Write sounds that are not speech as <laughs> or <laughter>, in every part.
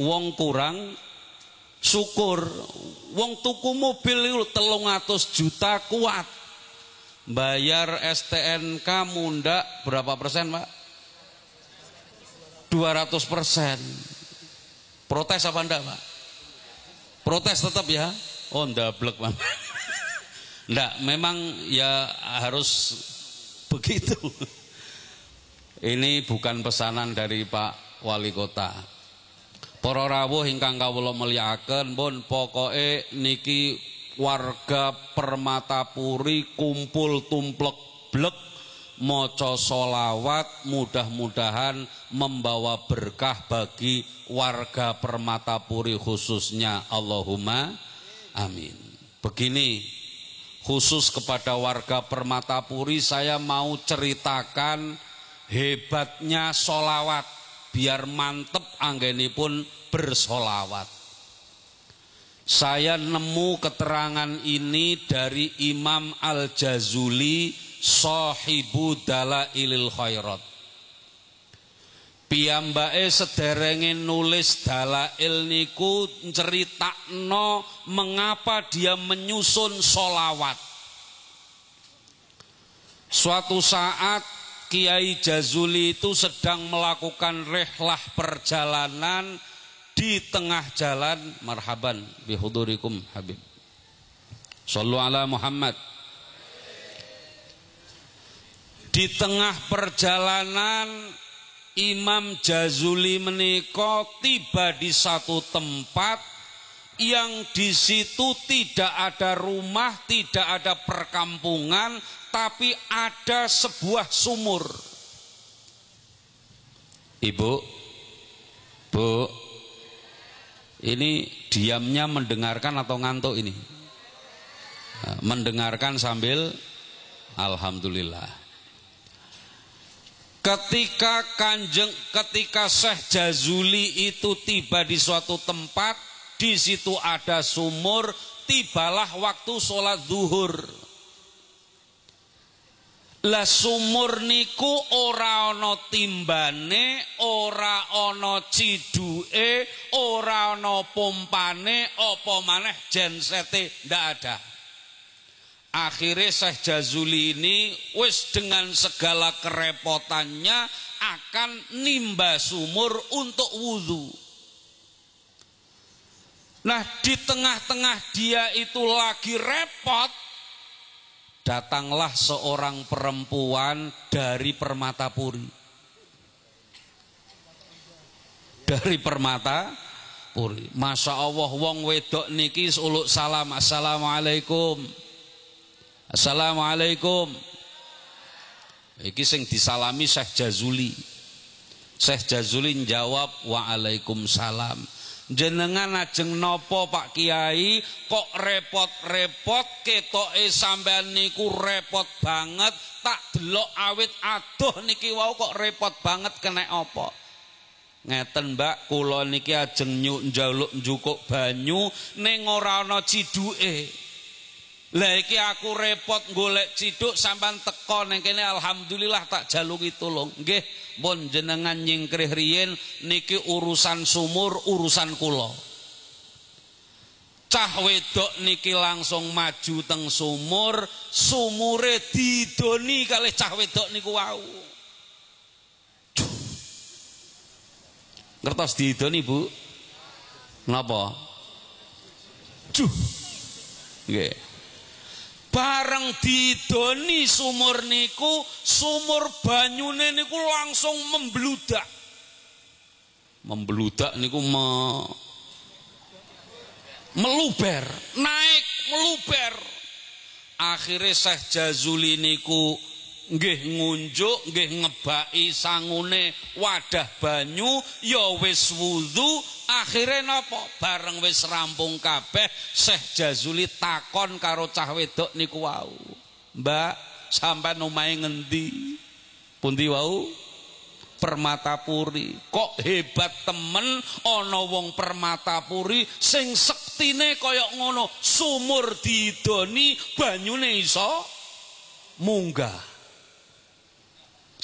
wong kurang syukur. Wong tuku mobil telung atus juta kuat. Bayar STNK mundak berapa persen pak? 200 persen. Protes apa enggak pak? Protes tetap ya? Oh ndablek pak. <laughs> Enggak, memang ya harus begitu. <laughs> Ini bukan pesanan dari Pak Wali Kota. Para rawuh ingkang kawula mulyakaken pun pokoke niki warga Permatapuri kumpul tumplek blek maca solawat mudah-mudahan membawa berkah bagi warga Permatapuri khususnya Allahumma amin. Begini khusus kepada warga Permatapuri saya mau ceritakan hebatnya solawat biar mantep pun bersolawat saya nemu keterangan ini dari Imam Al-Jazuli Sahibu Dalailil Khairat Piyambake sederenge nulis dalail niku ceritakno mengapa dia menyusun solawat. Suatu saat Kiai Jazuli itu sedang melakukan rehlah perjalanan di tengah jalan. Marhaban bihudurikum habib. Sallu ala Muhammad. Di tengah perjalanan Imam Jazuli meniko tiba di satu tempat yang di situ tidak ada rumah, tidak ada perkampungan, tapi ada sebuah sumur. Ibu, Bu, ini diamnya mendengarkan atau ngantuk ini? Mendengarkan sambil Alhamdulillah. Ketika kanjeng, ketika Syekh Jazuli itu tiba di suatu tempat, di situ ada sumur, tibalah waktu sholat zuhur. Lah sumur niku ora ana timbane, ora ana ciduke, ora ana pompane, apa maneh jensete ndak ada. Akhirnya Syekh Jazuli ini wis dengan segala kerepotannya akan nimba sumur untuk wudhu. Nah di tengah-tengah dia itu lagi repot Datanglah seorang perempuan dari Permatapuri Dari Permatapuri Masya Allah wong wedok niki uluk salam Assalamualaikum. Assalamualaikum. Iki sing disalami Syekh Jazuli. Syekh Jazuli jawab Waalaikumsalam jenengan ajeng nopo Pak Kiai? Kok repot-repot ketoke sampean niku repot banget tak delok awit aduh niki wau kok repot banget kena apa? Ngeten Mbak kula niki ajeng nyuk njaluk njukuk banyu ning ora ana ciduke Lah iki aku repot golek ciduk sampean teko ning kene alhamdulillah tak jalungi tulung. Nggih, pun jenengan nyingkrih riyin niki urusan sumur, urusan kula. Cah wedok niki langsung maju teng sumur, sumure didoni kalih cah wedok niku wau. Ngertos didoni, Bu? Napa? Juh. Nggih bareng didoni sumur niku sumur banyune niku langsung membludak. Membludak niku me, meluber naik meluber. Akhirnya Syekh Jazuli niku nggih ngunjuk nggih ngebaki sangune wadah banyu ya wis wudu akhire napa bareng wis rampung kabeh Syekh Jazuli takon karo cah wedok niku wau. Mbak sampai omahe ngendi? Pundi wau? Permatapuri. Kok hebat temen ana wong Permatapuri sing sektine kaya ngono sumur didoni banyune iso munggah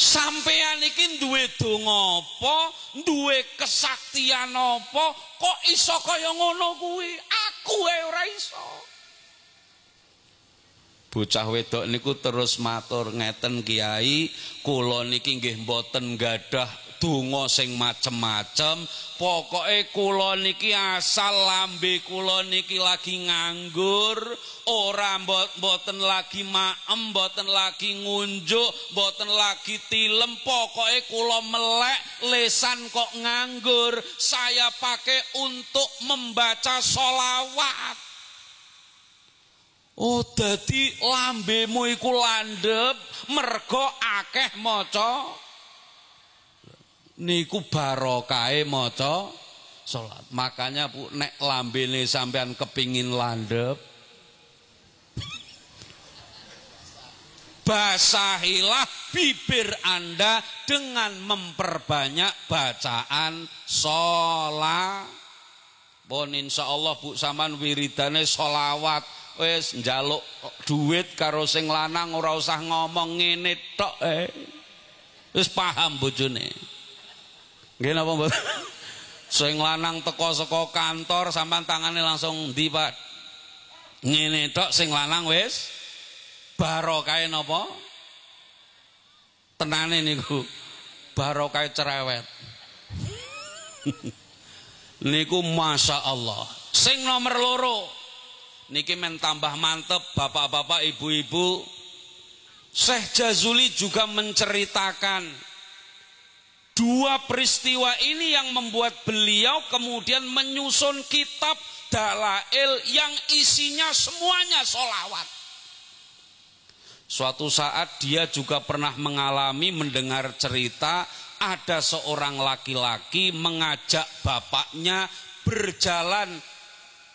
Sampeyan iki duwe donga apa, duwe kesaktian apa, kok iso kaya ngono kuwi? Aku ae ora iso. Bocah wedok niku terus matur ngeten Kiai, kula niki nggih mboten gadah donga sing macem-macem. Pokoke kula niki asal lambe kula niki lagi nganggur ora mboten lagi maem mboten lagi ngunjuk mboten lagi tilem. Pokoke kula melek lesan kok nganggur. Saya pakai untuk membaca solawat Oh dadi lambemu iku landep mergo akeh maca niku barokahe maca salat. Makanya Bu nek lambene sampean kepingin landep basahilah bibir Anda dengan memperbanyak bacaan sholat. Pun insya Allah Bu Saman wiridane sholawat wis njaluk duit karo sing lanang ora usah ngomong ngene tok eh. Wis paham bojone. Nggih napa mboten? Sing lanang teko saka kantor sampean tangane langsung ndi, Pak? Ngene tok sing lanang wis barokah napa? Tenane niku. Barokah cerewet. <laughs> niku Masya Allah. Sing nomor loro niki men tambah mantep bapak-bapak ibu-ibu Syekh Jazuli juga menceritakan Dua peristiwa ini yang membuat beliau kemudian menyusun kitab dalail yang isinya semuanya solawat. Suatu saat dia juga pernah mengalami mendengar cerita ada seorang laki-laki mengajak bapaknya berjalan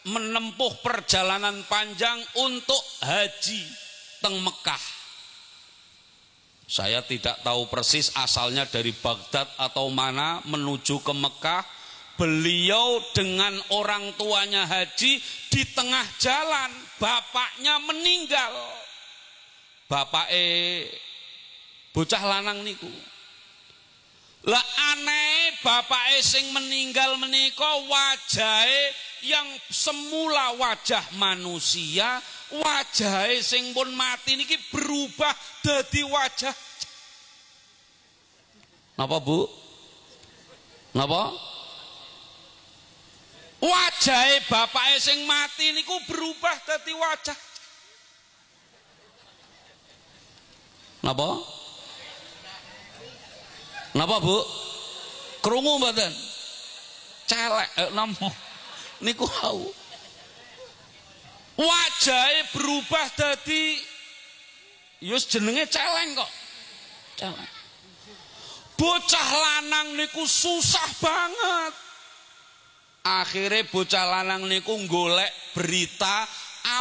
menempuh perjalanan panjang untuk haji teng Mekah. Saya tidak tahu persis asalnya dari Baghdad atau mana menuju ke Mekah. Beliau dengan orang tuanya haji di tengah jalan, bapaknya meninggal. Bapak eh bocah lanang niku. Lah aneh bapak sing meninggal menika wajahe yang semula wajah manusia wajah sing pun mati niki berubah jadi wajah Napa Bu? Napa? Wajahe bapake sing mati niku berubah dadi wajah. Napa? Napa Bu? Krungu mboten? Celek eh. Niku au. Wajahe berubah dadi Yus jenenge celeng kok. Celeng. Bocah lanang niku susah banget. Akhirnya bocah lanang niku golek berita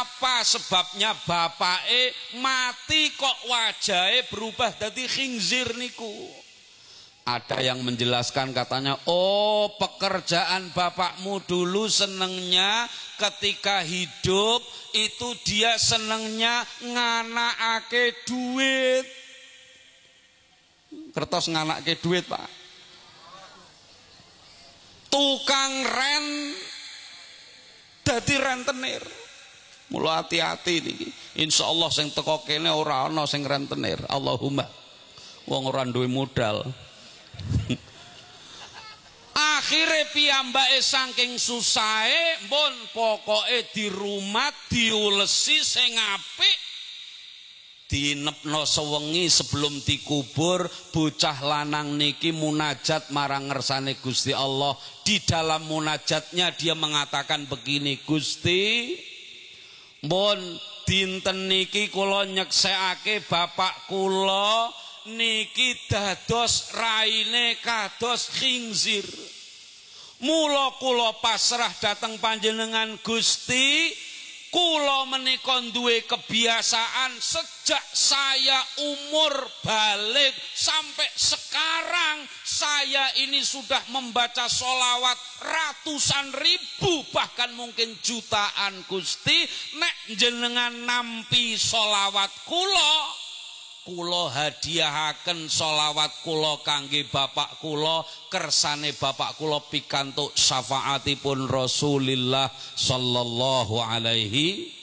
apa sebabnya bapake mati kok wajahnya berubah dari khinzir niku. Ada yang menjelaskan katanya, oh pekerjaan bapakmu dulu senengnya ketika hidup itu dia senengnya nganakake duit. Kertos nganake duit, Pak. Tukang ren dadi rentenir. Mula hati-hati niki. Insyaallah sing teko kene ora ana sing rentenir. Allahumma. Wong ora duwe modal. Akhirnya piyambake saking susahe pun di rumah diulesi sing apik dinepno sewengi sebelum dikubur bocah lanang niki munajat marang ngersane Gusti Allah di dalam munajatnya dia mengatakan begini Gusti Mun dinten niki kula nyeksekake bapak kula niki dados raine kados khinzir. Mula kula pasrah dateng panjenengan Gusti, kula menika duwe kebiasaan sejak saya umur balik sampai sekarang saya ini sudah membaca solawat ratusan ribu bahkan mungkin jutaan Gusti. Nek jenengan nampi solawat kula kula hadiahaken solawat kula kangge bapak kula kersane bapak kula pikantuk syafaatipun Rasulillah sallallahu alaihi.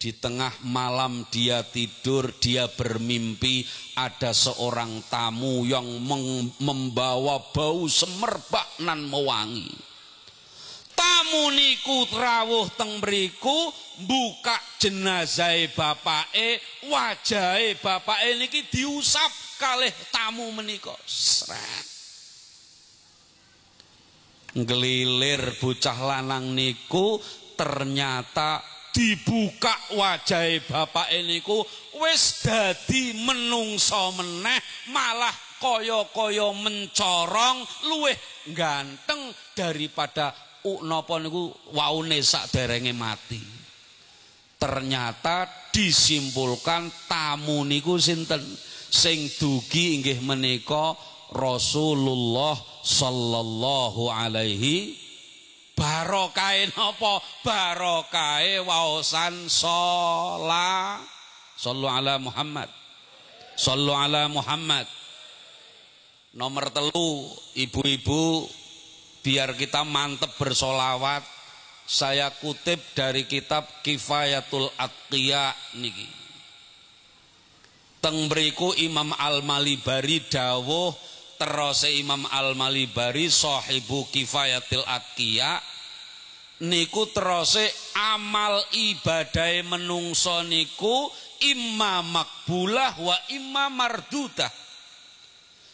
Di tengah malam dia tidur, dia bermimpi ada seorang tamu yang membawa bau semerbak nan mewangi tamu niku rawuh teng mriku buka jenazah bapake wajahe bapake niki diusap kalih tamu menika. Sret. Ngelilir bocah lanang niku ternyata dibuka wajahe bapake niku wis dadi menungso meneh malah kaya-kaya mencorong luwih ganteng daripada napa niku waune derenge mati. Ternyata disimpulkan tamu niku sinten? Sing dugi inggih menika Rasulullah sallallahu alaihi barokahe napa? Barokahe waosan sholat. Sallu ala Muhammad. Sallu ala Muhammad. Nomor telu, ibu-ibu biar kita mantep bersolawat saya kutip dari kitab Kifayatul Atqiya niki. Teng beriku Imam Al-Malibari dawuh terus Imam Al-Malibari sahibu Kifayatul Atqiya niku terus amal ibadah menungso niku imma makbulah wa imma mardudah.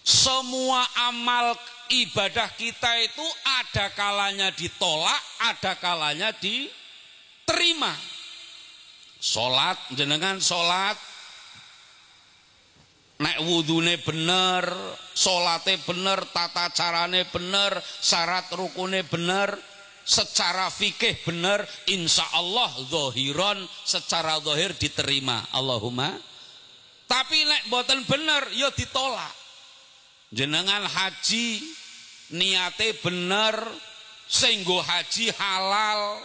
Semua amal ibadah kita itu ada kalanya ditolak, ada kalanya diterima. Salat jenengan salat nek wudune bener, salate bener, tata carane bener, syarat rukune bener, secara fikih bener, insya Allah zohiron secara zohir diterima. Allahumma. Tapi nek boten bener, ya ditolak jenengan haji niate bener sehingga haji halal.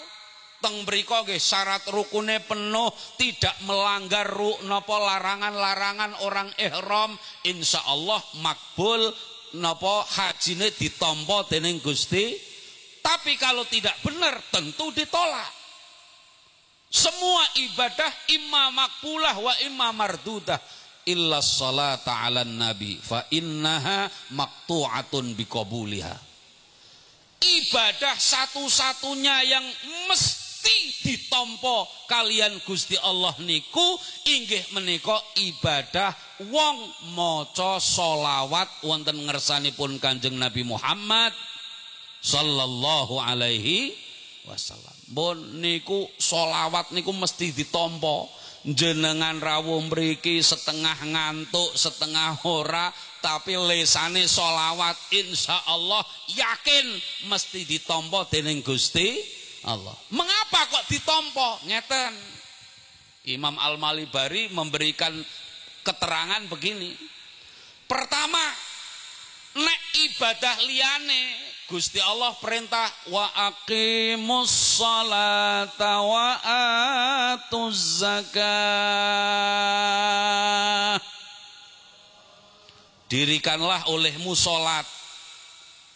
Teng mriku nggih syarat rukune penuh tidak melanggar ru napa larangan-larangan orang ihram. Insyaallah makbul napa hajine ditampa dening Gusti. Tapi kalau tidak benar tentu ditolak. Semua ibadah imma makbulah wa imma mardudah illa salata ala nabi fa innaha maqtu'atun biqabuliha ibadah satu-satunya yang mesti ditompo kalian Gusti Allah niku inggih menika ibadah wong maca solawat wonten ngersanipun Kanjeng Nabi Muhammad sallallahu alaihi wasallam. Bon niku solawat niku mesti ditompo jenengan rawuh mriki setengah ngantuk setengah ora tapi lesane solawat insya Allah yakin mesti ditompo dening Gusti Allah. Mengapa kok ditompo? Ngeten. Imam Al-Malibari memberikan keterangan begini. Pertama nek ibadah liane Gusti Allah perintah wa aqimus salata wa zakah. Dirikanlah olehmu salat.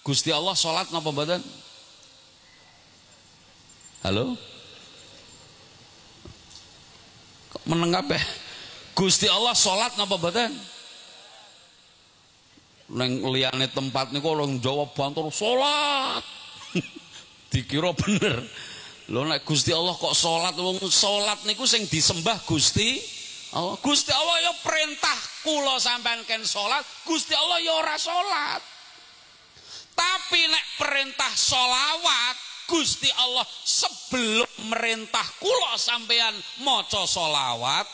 Gusti Allah salat napa mboten? Halo? Kok menengap ya? Gusti Allah salat napa mboten? neng liyane tempat niku orang jawab bantur salat <laughs> dikira bener Lho nek Gusti Allah kok salat wong salat niku sing disembah Gusti Allah. Gusti Allah ya perintah kula sampean ken salat, Gusti Allah ya ora salat. Tapi nek perintah solawat Gusti Allah sebelum merintah kula sampean maca solawat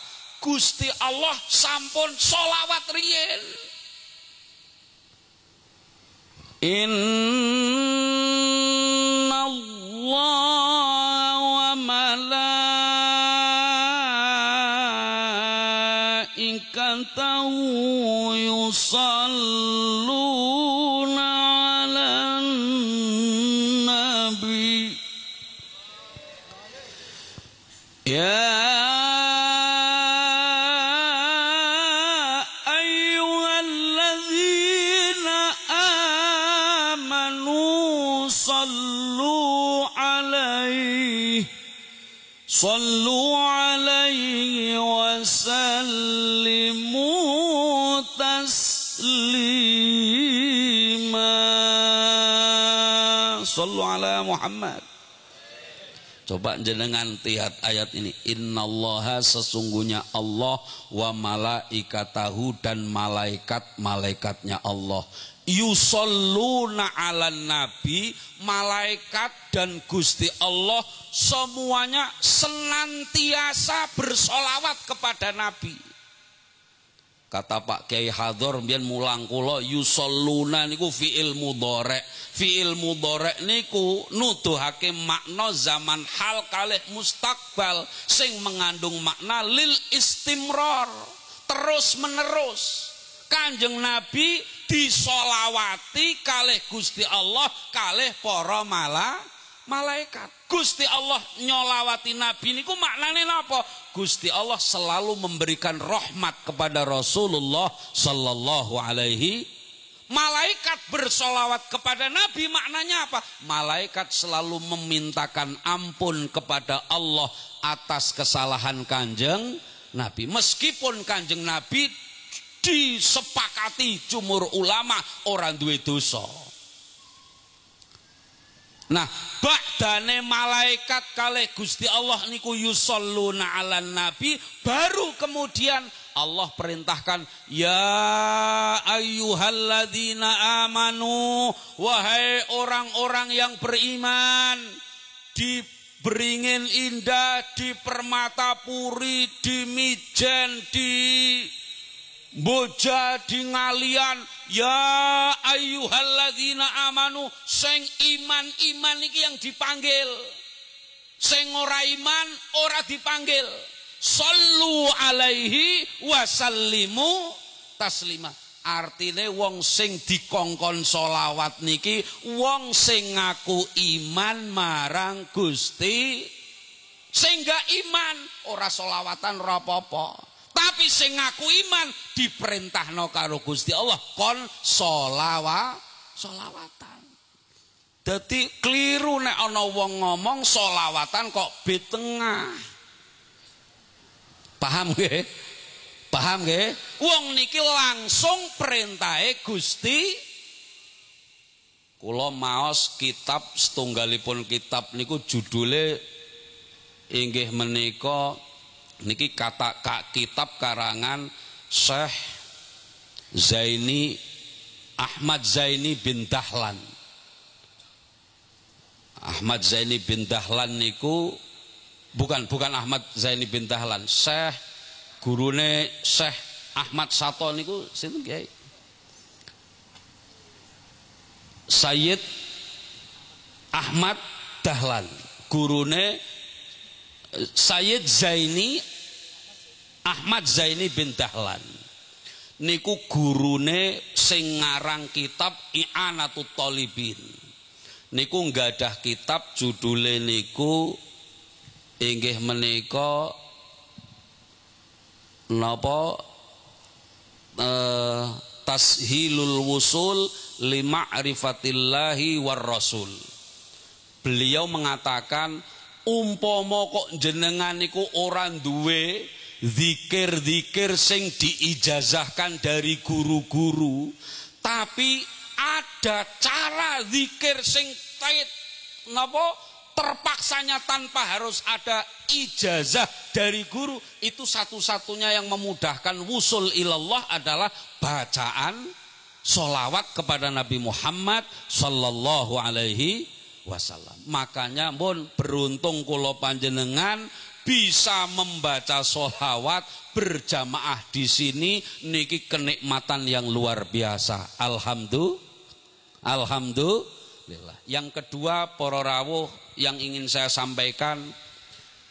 Gusti Allah sampun solawat riyin Inna Allah ملائكته يصلون Coba jenengan lihat ayat ini. Innallaha sesungguhnya Allah wa malaikatahu dan malaikat-malaikatnya Allah. Yusalluna ala nabi, malaikat dan Gusti Allah semuanya senantiasa bersolawat kepada nabi. Kata Pak Kiai Hador biar mulang kula yusalluna niku fiil mudhari. Fiil mudhari niku nuduhake makna zaman hal kalih mustakbal sing mengandung makna lil istimror, terus menerus. Kanjeng Nabi disolawati kalih Gusti Allah kalih para malah malaikat. Gusti Allah nyolawati Nabi niku maknane napa? Gusti Allah selalu memberikan rahmat kepada Rasulullah sallallahu alaihi Malaikat bersolawat kepada Nabi maknanya apa? Malaikat selalu memintakan ampun kepada Allah atas kesalahan kanjeng Nabi. Meskipun kanjeng Nabi disepakati jumur ulama orang duwe dosa. Nah, ba'dane malaikat kalih Gusti Allah niku yusalluna 'alan nabi, baru kemudian Allah perintahkan ya ayyuhalladzina amanu wahai orang-orang yang beriman di beringin indah di permata puri di mijen di boja di ngalian. Ya ayyuhalladzina amanu sing iman-iman iki yang dipanggil. Sing ora iman ora dipanggil. Sallu alaihi wasallimu taslima. Artine wong sing dikongkon solawat niki wong sing ngaku iman marang Gusti. Sehingga iman ora solawatan ora apa-apa tapi sing ngaku iman diperintahno karo Gusti Allah kon solawa solawatan. Dadi keliru nek ana wong ngomong solawatan kok tengah. Paham nggih? Paham nggih? Wong niki langsung perintahe Gusti Kula maos kitab setunggalipun kitab niku judule inggih menika niki kata kak kitab karangan Syekh Zaini Ahmad Zaini bin Dahlan. Ahmad Zaini bin Dahlan niku bukan bukan Ahmad Zaini bin Dahlan. Syekh gurune Syekh Ahmad Sato niku sinten Kiai? Sayyid Ahmad Dahlan. Gurune Sayyid Zaini Ahmad Zaini bin Dahlan. Niku gurune sing ngarang kitab I'anatut Talibin. Niku nggadah kitab judule niku inggih menika napa? Eh, tashilul wusul lima'rifatillahi war rasul. Beliau mengatakan umpama kok jenengan niku ora duwe zikir-zikir sing diijazahkan dari guru-guru tapi ada cara zikir sing tait napa? Terpaksanya tanpa harus ada ijazah dari guru. Itu satu-satunya yang memudahkan wusul ilallah adalah bacaan solawat kepada Nabi Muhammad sallallahu alaihi wasallam. Makanya pun beruntung kulo panjenengan bisa membaca solawat berjamaah di sini niki kenikmatan yang luar biasa. Alhamdulillah. Alhamdulillah. Yang kedua para rawuh yang ingin saya sampaikan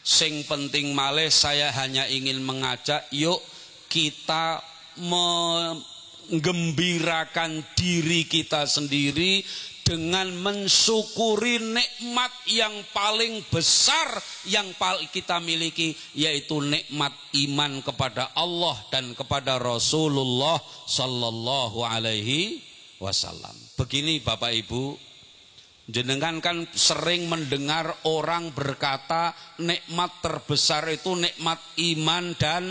sing penting malih saya hanya ingin mengajak yuk kita menggembirakan diri kita sendiri dengan mensyukuri nikmat yang paling besar yang kita miliki yaitu nikmat iman kepada Allah dan kepada Rasulullah sallallahu alaihi wasallam. Begini Bapak Ibu, Jenengan kan sering mendengar orang berkata nikmat terbesar itu nikmat iman dan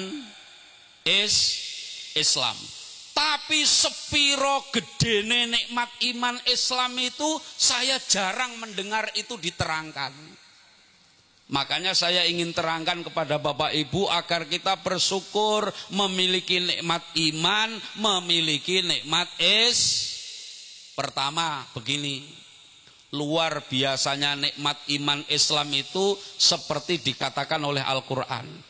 is Islam. Tapi sepiro gedene nikmat iman Islam itu saya jarang mendengar itu diterangkan. Makanya saya ingin terangkan kepada Bapak Ibu agar kita bersyukur memiliki nikmat iman, memiliki nikmat is. Pertama begini, luar biasanya nikmat iman Islam itu seperti dikatakan oleh Al-Qur'an.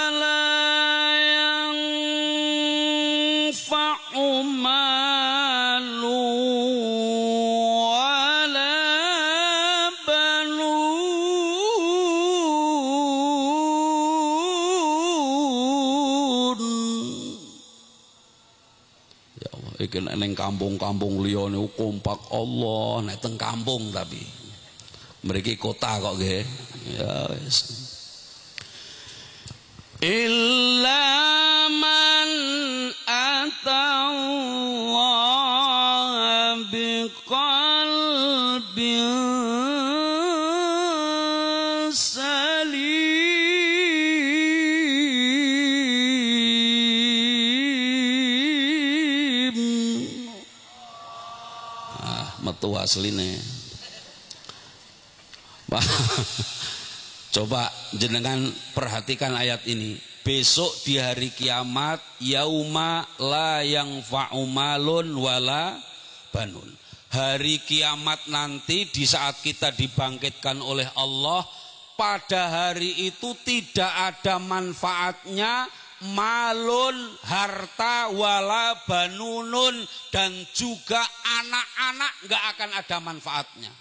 ning kampung-kampung liya niku kompak Allah nek teng kampung tapi. Mriki kota kok nggih. Ya wis asline. Coba jenengan perhatikan ayat ini. Besok di hari kiamat yauma la yang fa'umalun wala banun. Hari kiamat nanti di saat kita dibangkitkan oleh Allah pada hari itu tidak ada manfaatnya malun harta wala banunun dan juga anak-anak nggak akan ada manfaatnya.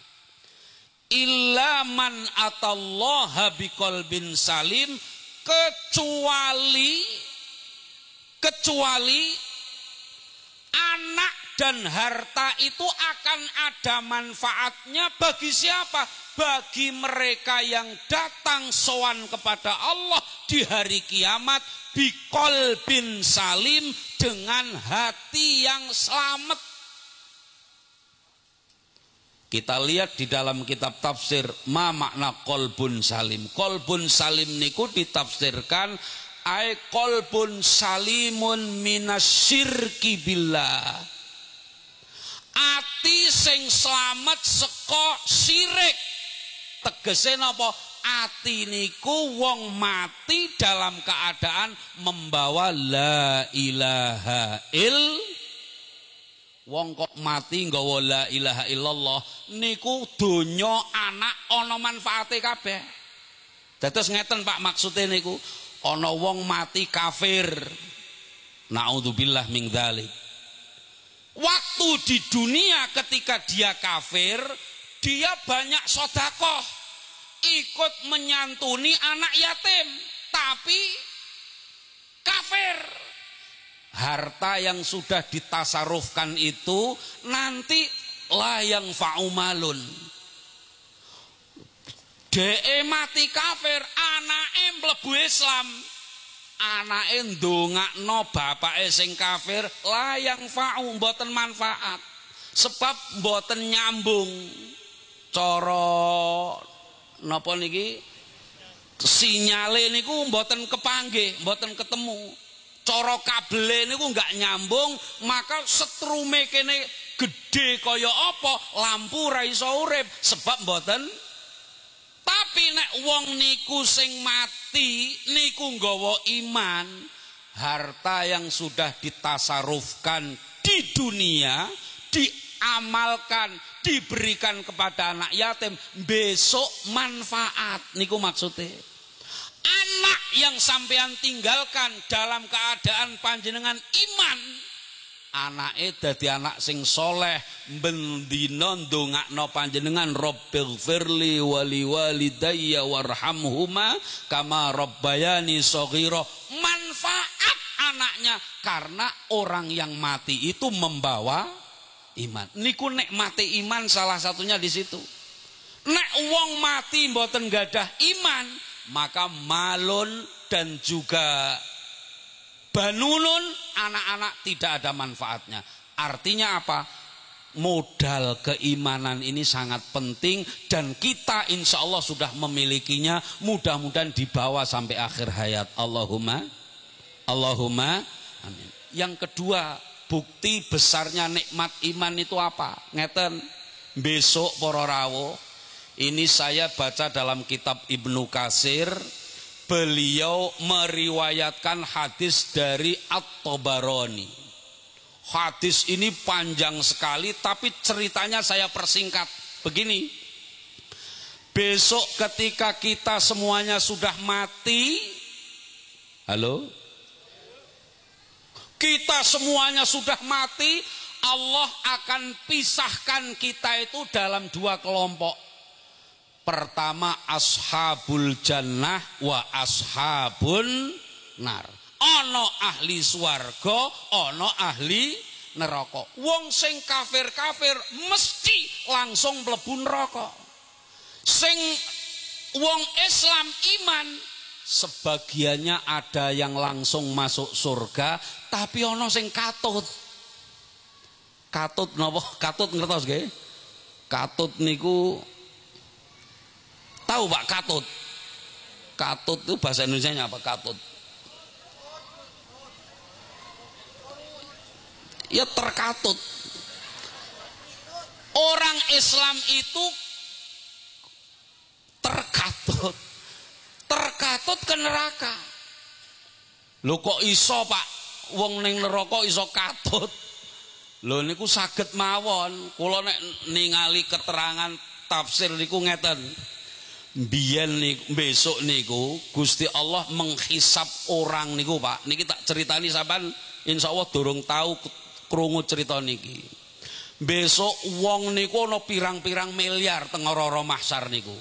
Illa man atallaha biqalbin salim kecuali kecuali anak dan harta itu akan ada manfaatnya bagi siapa? Bagi mereka yang datang sowan kepada Allah di hari kiamat bikol bin salim dengan hati yang selamat. Kita lihat di dalam kitab tafsir ma makna kolbun salim. Kolbun salim niku ditafsirkan ay kolbun salimun minasyirki billah. Ati sing selamat seko sirik. Tegese napa? ati niku wong mati dalam keadaan membawa la ilaha il wong kok mati nggawa la ilaha illallah niku donya anak ana manfaate kabeh dados ngeten Pak maksude niku ana wong mati kafir naudzubillah min dzalik waktu di dunia ketika dia kafir dia banyak sodakoh. Ikut menyantuni anak yatim tapi kafir. Harta yang sudah ditasarufkan itu nanti layang faumalun. De mati kafir anake mlebu Islam anake ndongakno bapake sing kafir layang fa'u mboten manfaat. Sebab mboten nyambung cara napa niki? Sinyale niku mboten kepanggih, mboten ketemu. Cara kabele niku enggak nyambung, maka setrume kene gede kaya apa, lampu ra iso urip sebab mboten tapi nek wong niku sing mati niku nggawa iman, harta yang sudah ditasarufkan di dunia di amalkan, diberikan kepada anak yatim, besok manfaat. Niku maksudnya. Anak yang sampean tinggalkan dalam keadaan panjenengan iman, anake dadi anak sing soleh bendina ndongakno panjenengan Rabbil firli wali walidayya warhamhuma kama rabbayani shaghira manfaat anak manfaatnya karena orang yang mati itu membawa iman. Niku nek mati iman salah satunya di situ. Nek wong mati mboten gadah iman, maka malun dan juga banunun anak-anak tidak ada manfaatnya. Artinya apa? modal keimanan ini sangat penting dan kita insya Allah sudah memilikinya. Mudah-mudahan dibawa sampai akhir hayat. Allahumma Allahumma amin. Yang kedua bukti besarnya nikmat iman itu apa? Ngeten besok poro rawo. Ini saya baca dalam kitab Ibnu Kasir beliau meriwayatkan hadis dari At-Tabarani Hadis ini panjang sekali tapi ceritanya saya persingkat. Begini. Besok ketika kita semuanya sudah mati, halo? Kita semuanya sudah mati, Allah akan pisahkan kita itu dalam dua kelompok. Pertama ashabul jannah wa ashabun nar. Ana ahli swarga ana ahli neraka. Wong sing kafir-kafir mesti langsung mlebu neraka. Sing wong Islam iman sebagiannya ada yang langsung masuk surga tapi ana sing katut. Katut napa? Katut ngertos nggih? Katut niku tahu Pak katut katut itu bahasa Indonesia apa katut ya terkatut. Orang Islam itu terkatut. Terkatut ke neraka. Lho kok iso, Pak? Wong ning neraka iso katut. Lho niku saged mawon. Kula nek ningali keterangan tafsir niku ngeten. Biyen niku besok niku Gusti Allah menghisap orang niku, Pak. Niki tak ceritani sampean insyaallah durung tahu krungu cerita niki. Besok wong niku ana pirang-pirang miliar teng ora mahsar niku.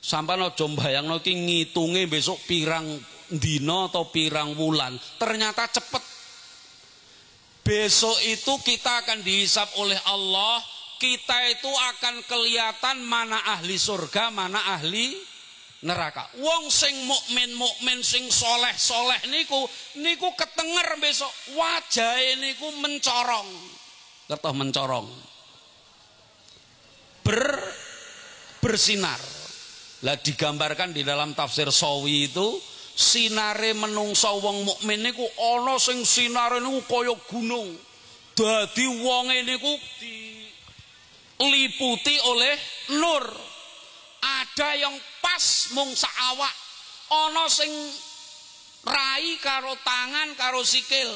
Sampai aja mbayangno iki ngitunge besok pirang dina atau pirang wulan. Ternyata cepet. Besok itu kita akan dihisap oleh Allah, kita itu akan kelihatan mana ahli surga, mana ahli neraka. Wong sing mukmin mukmin sing soleh soleh niku niku ketenger besok wajah niku mencorong, kertoh mencorong, ber bersinar. Lah digambarkan di dalam tafsir Sawi itu sinare menungso wong mukmin niku ana sing sinare niku kaya gunung. Dadi wonge niku diliputi oleh nur. Ada yang pas mung awak. Ana sing rai karo tangan karo sikil.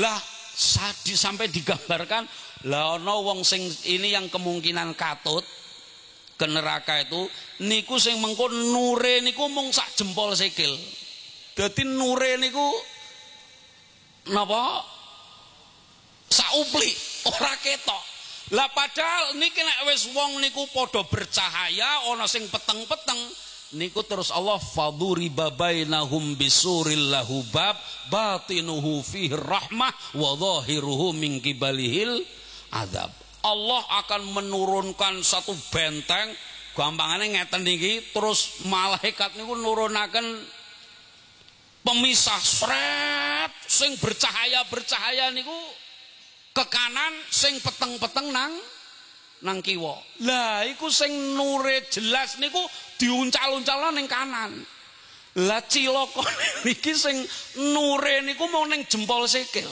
Lah sadi sampai digambarkan lah ana wong sing ini yang kemungkinan katut ke neraka itu niku sing mengko nure niku mung sak jempol sikil. Dadi nure niku napa? Saupli ora ketok lah padahal niki nek wis wong niku padha bercahaya ana sing peteng-peteng niku terus Allah faduri babainahum bisuril lahu bab batinuhu fihi rahmah wa zahiruhu min kibalihil adab. Allah akan menurunkan satu benteng gampangane ngeten niki terus malaikat niku nurunaken pemisah sret sing bercahaya-bercahaya niku ke kanan sing peteng-peteng nang nang kiwa. Lah iku sing nure jelas niku diuncal-uncalno ning kanan. Lah cilaka <laughs> niki sing nure niku mau ning jempol sikil.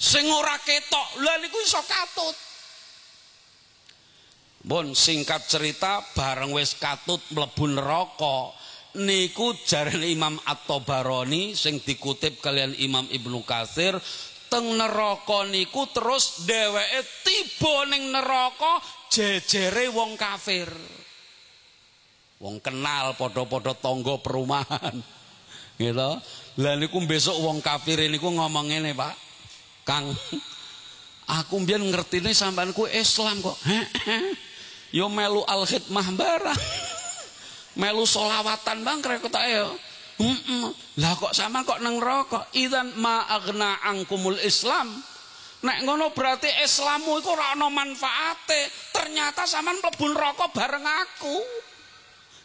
Sing ora ketok, lah niku iso katut. Bon singkat cerita bareng wis katut mlebu neraka niku jarene Imam At-Tabarani sing dikutip kalian Imam Ibnu Katsir teng neraka niku terus dheweke tiba ning neraka jejere wong kafir. Wong kenal padha-padha tangga perumahan. <laughs> Gitu. Lah niku besok wong kafir niku ngomong ngene, Pak. Kang, <laughs> aku mbiyen ngertine sampean ku Islam kok. <laughs> Yo melu al khidmah barang. melu solawatan bang kok tak yo. Lah kok sama kok nang rokok? Idan ma agna angkumul Islam. Nek ngono berarti Islammu iku ora ana manfaate. Ternyata sampean mlebu rokok bareng aku.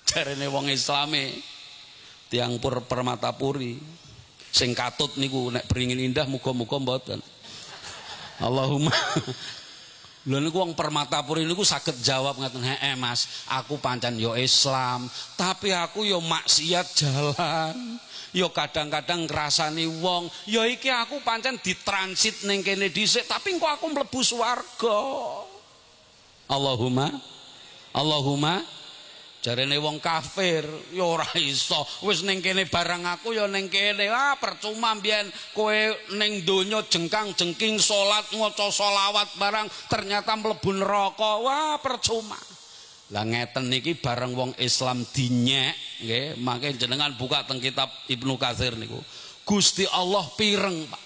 Jarene wong Islame tiang pur permatapuri sing katut niku nek beringin indah muga-muga mboten. Allahumma Lho niku wong Permatapuri niku saged jawab ngaten, "Heeh Mas, aku pancen yo Islam, tapi aku yo maksiat jalan." Yo kadang-kadang ngrasani wong, yo iki aku pancen ditransit ning kene dhisik, tapi kok aku mlebu swarga. Allahumma Allahumma Jarene wong kafir ya ora iso. Wis ning kene barang aku ya ning kene. Ah percuma mbiyen kowe ning donya jengkang-jengking salat maca selawat barang ternyata mlebu neraka. Wah percuma. Lah ngeten niki bareng wong Islam dinyek nggih, mangke jenengan buka teng kitab Ibnu Katsir niku. Gusti Allah pireng, Pak.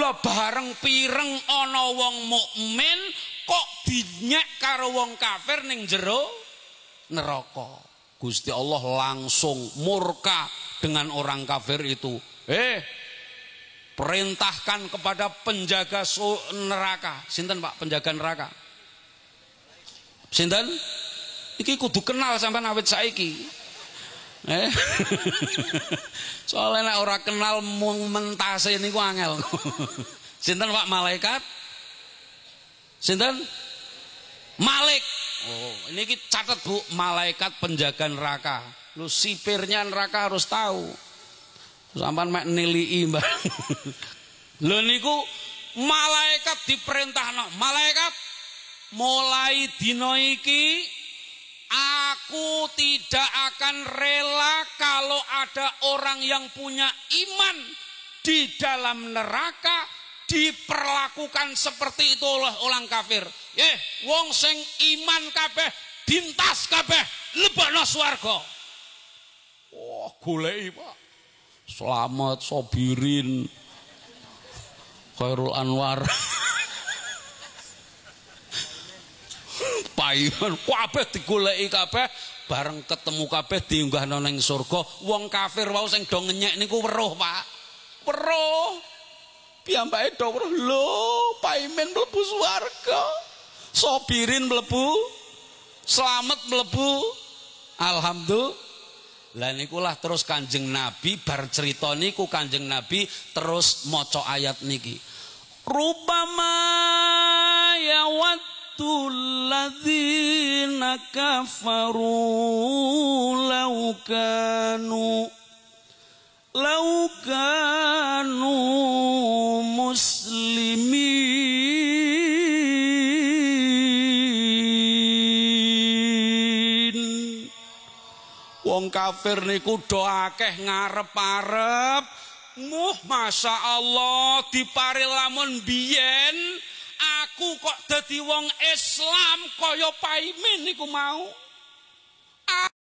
Lah bareng pireng ana wong mukmin kok dinyek karo wong kafir ning jero neraka. Gusti Allah langsung murka dengan orang kafir itu. Eh, perintahkan kepada penjaga neraka. Sinten Pak penjaga neraka? Sinten? Iki kudu kenal sampai awet saiki. Eh. <laughs> Soalnya nek ora kenal mung mentase niku angel. <laughs> Sinten Pak malaikat? Sinten? Malik. Oh, ini kita catat Bu, malaikat penjaga neraka. Lu sipirnya neraka harus tahu. Sampai mek nilii mbak. <laughs> Lho niku malaikat no. Malaikat mulai dino iki aku tidak akan rela kalau ada orang yang punya iman di dalam neraka diperlakukan seperti itu oleh orang kafir. Eh, wong sing iman kabeh dintas kabeh lebokno swarga. Wah, oh, goleki, Pak. Selamat Sobirin. Khairul Anwar. Paiman kabeh digoleki kabeh bareng ketemu kabeh diunggahno ning surga. Wong kafir wau sing do ngenyek niku weruh, Pak. Weruh. Piyambake dawuh, "Lho, Paimen mlebu swarga." Sobirin mlebu, selamat mlebu. Alhamdulillah. Lah nikulah terus Kanjeng Nabi bar cerita niku Kanjeng Nabi terus maca ayat niki. Rubama yawaddu alladzina kafaru law kanu lau kanu muslimin. Wong kafir niku do akeh ngarep-arep muh masya Allah dipari lamun biyen aku kok dadi wong Islam kaya paimin niku mau